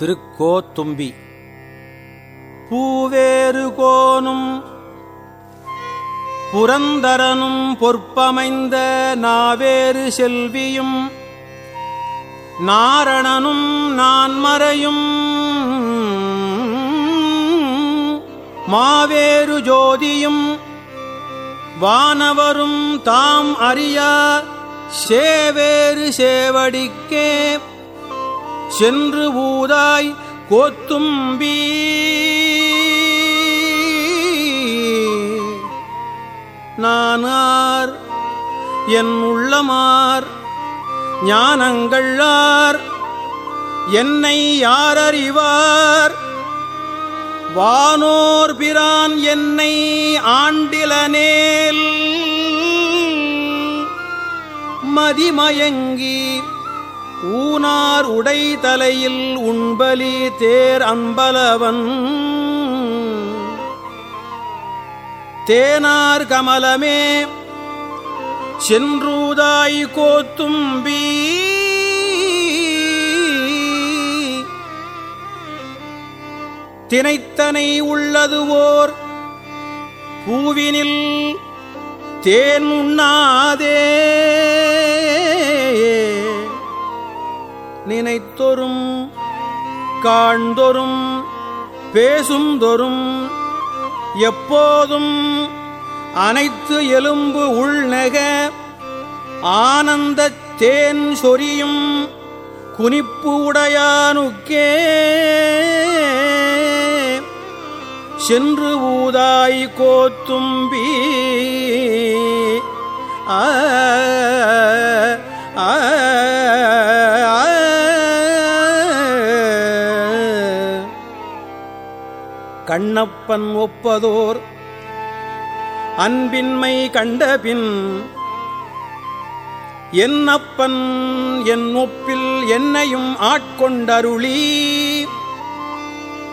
திருக்கோத்தும்பி பூவேறு கோனும் புரந்தரனும் பொற்பமைந்த நாவேறு செல்வியும் நாரணனும் நான்மறையும் மாவேறு ஜோதியும் வானவரும் தாம் அறியா சேவேறு சேவடிக்கே சென்று ஊதாய் கோத்தும்பி. நானார் என் உள்ளமார் ஞானங்கள்ளார் என்னை யாரறிவார் வானோர் பிரான் என்னை ஆண்டிலனேல் மதிமயங்கி ஊனார் உடை தலையில் உண்பலி தேர் அம்பலவன் தேனார் கமலமே சென்றூதாய் கோத்தும்பி. தினைத்தனை உள்ளதுவோர் பூவினில் தேன் உண்ணாதே. நினைத்தொரும் காண்தொரும் பேசுந்தொரும் எப்போதும் அனைத்து எலும்பு உள்நெக ஆனந்த தேன் சொரியும் குனிப்பு உடையானுக்கே சென்று ஊதாய் கோத்தும்பி ஆ, ஆ. கண்ணப்பன் ஒப்பதோர் அன்பின்மை கண்டபின் என்னப்பன் என் ஒப்பில் என்னையும் ஆட்கொண்டருளி.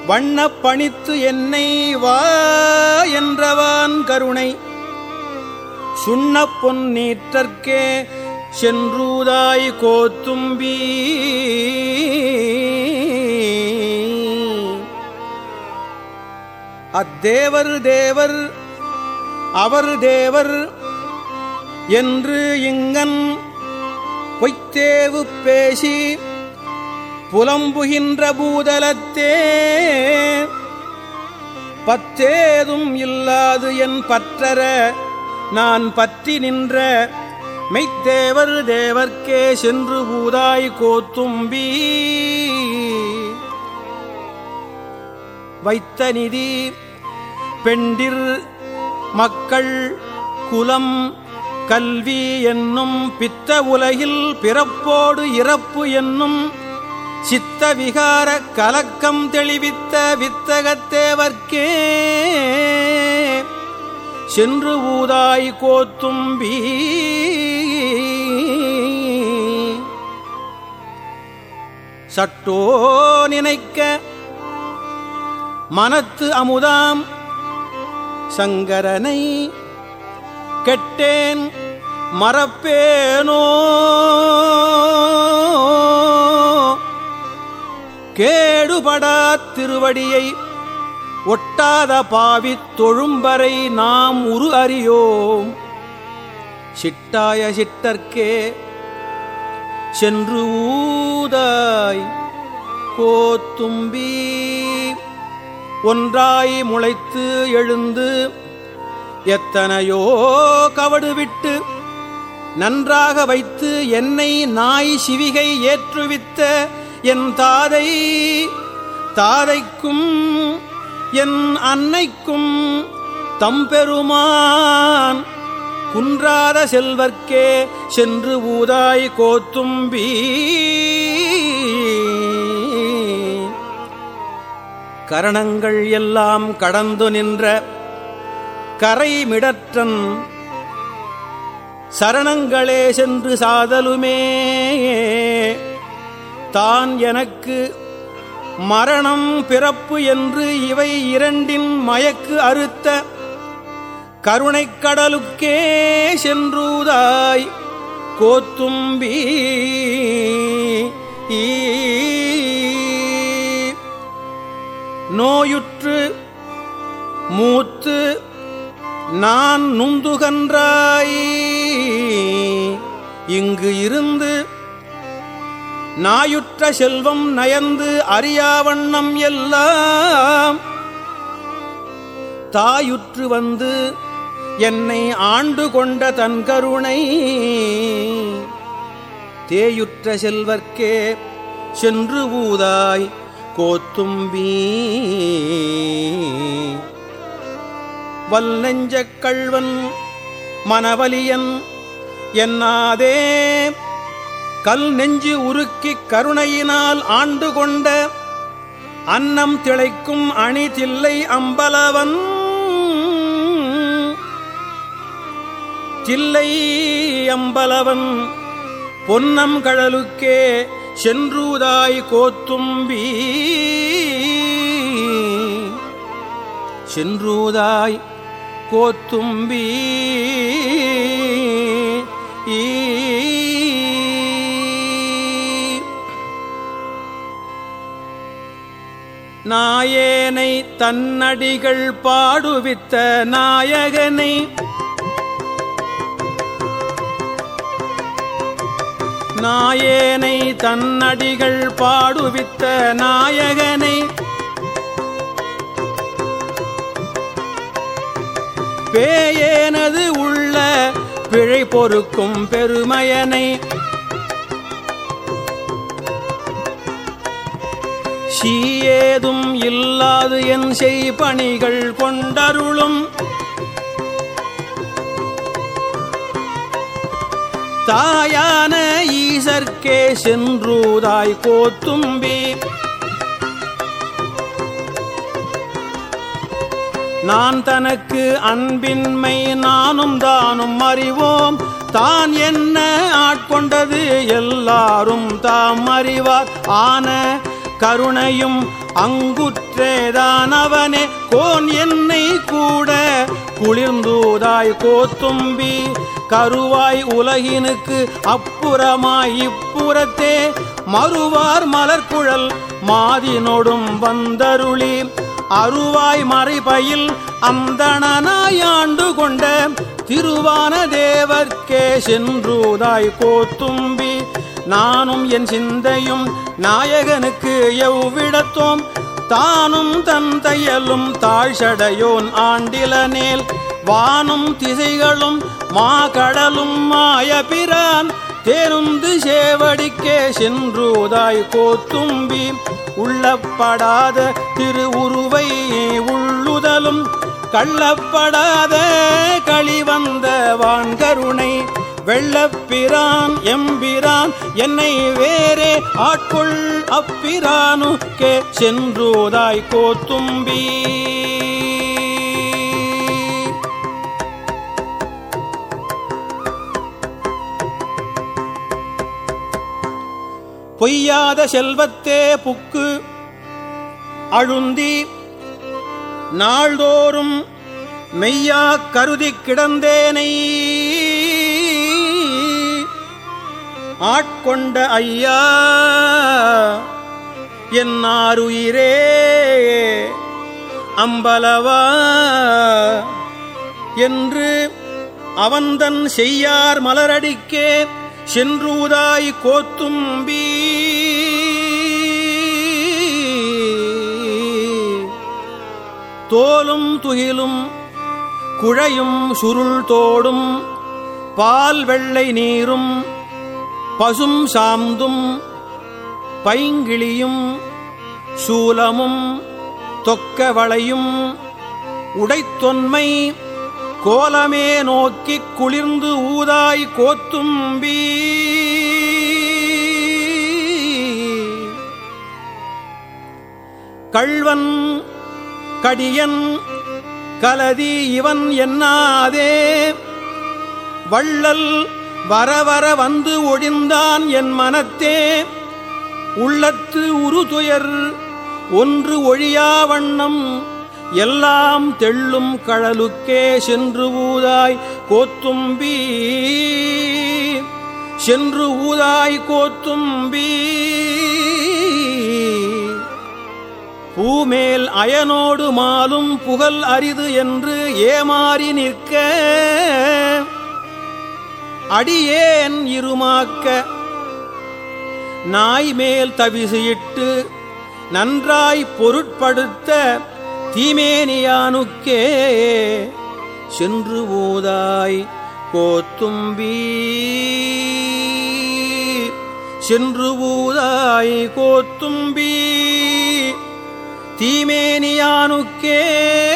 வண்ணப்பணித்து என்னை வா என்றவான் கருணை. சுண்ணப்பொன் நீற்றற்கே சென்றூதாய் கோத்தும்பீ. அத்தேவர் தேவர் அவர் தேவர் என்று இங்கன் பொய்த்தேவு பேசி புலம்புகின்ற பூதலத்தே பத்தேதும் இல்லாது என் பற்றற நான் பற்றி நின்ற மெய்த்தேவர் தேவர்க்கே சென்று பூதாய் கோத்தும்பீ. வைத்த நிதி பெண்டிர் மக்கள் குலம் கல்வி என்னும் பித்த உலகில் பிறப்போடு இறப்பு என்னும் சித்த விகார கலக்கம் தெளிவித்த வித்தகத்தேவர்க்கே சென்று ஊதாய் கோத்தும்பி சட்டோ நினைக்க மனத்து அமுதாம். சங்கரனை கெட்டேன் மறப்பேனோ? கேடுபடா திருவடியை ஒட்டாத பாவி தொழும்பரை நாம் உரு அறியோம். சிட்டாய சிட்டர்க்கே சென்று ஊதாய் கோத்தும்பீ ஒன்றாய் முளைத்து எழுந்து எத்தனையோ கவடு விட்டு நன்றாக வைத்து என்னை நாய் சிவிகை ஏற்றுவித்த என் தாதை தாதைக்கும் என் அன்னைக்கும் தம்பெருமான். குன்றாத செல்வர்க்கே சென்று ஊதாய் கோத்தும்பீ கரணங்கள் எல்லாம் கடந்து நின்ற கரைமிடற்றன் சரணங்களே சென்று சாதலுமே. தான் எனக்கு மரணம் பிறப்பு என்று இவை இரண்டின் மயக்கு அறுத்த கருணைக் கடலுக்கே சென்றூதாய் கோத்தும்பி ஈ நோயுற்று மூத்து நான் நுந்துகன்றாய். இங்கு இருந்து நாயுற்ற செல்வம் நயந்து அறியாவண்ணம் எல்லாம். தாயுற்று வந்து என்னை ஆண்டு கொண்ட தன் கருணை. தேயுற்ற செல்வர்க்கே சென்று ஊதாய். கோத்தும்பி. வல்லெஞ்ச கள்வன் மனவலியன் என்னாதே. கல் நெஞ்சு உருக்கிக் கருணையினால் ஆண்டு கொண்ட அன்னம் திளைக்கும் அணி தில்லை அம்பலவன். தில்லை அம்பலவன் பொன்னம் கழலுக்கே சென்றூதாய் கோத்தும்பி. சென்றூதாய் கோத்தும்பி. நாயேனை தன்னடிகள் பாடுவித்த நாயகனை நாயேனை தன்னடிகள் பாடுவித்த நாயகனை பேயேனது உள்ள பிழை பொறுக்கும் பெருமையனை சீயேதும் இல்லாது என் செய் பணிகள் கொண்டருளும் தாயான ஈசர்க்கே சென்றூதாய் கோத்தும்பி. நான் தனக்கு அன்பின்மை நானும் தானும் அறிவோம். தான் என்ன ஆட்கொண்டது எல்லாரும் தாம் அறிவார். ஆன கருணையும் அங்குற்றேதான் அவனே. கோன் என்னை கூட குளிர்ந்தூதாய் கோத்தும்பி கருவாய் உலகினுக்கு அப்புறமாய் இப்புறத்தே மறுவார் மலர்குழல் மாதினோடும் வந்தருளி. அருவாய் மறைபயில் அந்தணனாயாண்டு கொண்ட திருவான தேவர்க்கே சென்றூதாய் கோத்தும்பி. நானும் என் சிந்தையும் நாயகனுக்கு எவ்விடத்தோம்? தானும் தன் தையலும் தாழ்சடையோன் ஆண்டிலனேல். வானும் திசைகளும் மா கடலும் மாய பிரான் தேருந்து சேவடிக்கே சென்றூதாய் கோத்தும்பி. உள்ளப்படாத திருவுருவை உள்ளுதலும். கள்ளப்படாத களிவந்த வான்கருணை. வெள்ளப்பிரான் எம்பிரான் என்னை வேறே ஆட்கொள் அப்பிரானுக்கே சென்றோதாய் கோத்தும்பி. பொய்யாத செல்வத்தே புக்கு அழுந்தி நாள்தோறும் மெய்யா கருதி கிடந்தேனை. ஆட்கொண்ட ஐயா என்னாருயிரே அம்பலவா என்று அவந்தன் செய்யார் மலரடிக்கே சென்றூதாய் கோத்தும்பி. தோலும் துகிலும் குழையும் சுருள் தோடும் பால் வெள்ளை நீரும் பசும் சாந்தும் பைங்கிளியும் சூலமும் தொக்கவளையும் உடைத்தொன்மை கோலமே நோக்கிக் குளிர்ந்து ஊதாய் கோத்தும்பி. கள்வன் கடியன் கலதி இவன் என்னாதே? வள்ளல் வர வர வந்து ஒழிந்தான் என் மனத்தே. உள்ளத்து உருதுயர் ஒன்று ஒழியா வண்ணம் எல்லாம் தெள்ளும் கழலுக்கே சென்று ஊதாய் கோத்தும்பி. சென்று ஊதாய் கோத்தும்பி. பூமேல் அயனோடு மாலும் புகழ் அரிது என்று ஏமாறி நிற்க. அடியேன் இருமாக்க நாய் மேல் தவிசியிட்டு நன்றாய் பொருட்படுத்த தீமேனியானுக்கே சென்று ஊதாய் கோத்தும்பி. சென்று ஊதாய் கோத்தும்பி. தீமேனியானுக்கே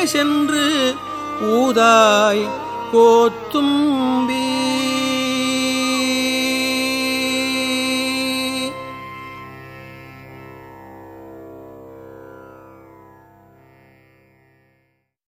சென்று ஊதாய் கோத்தும்பீ.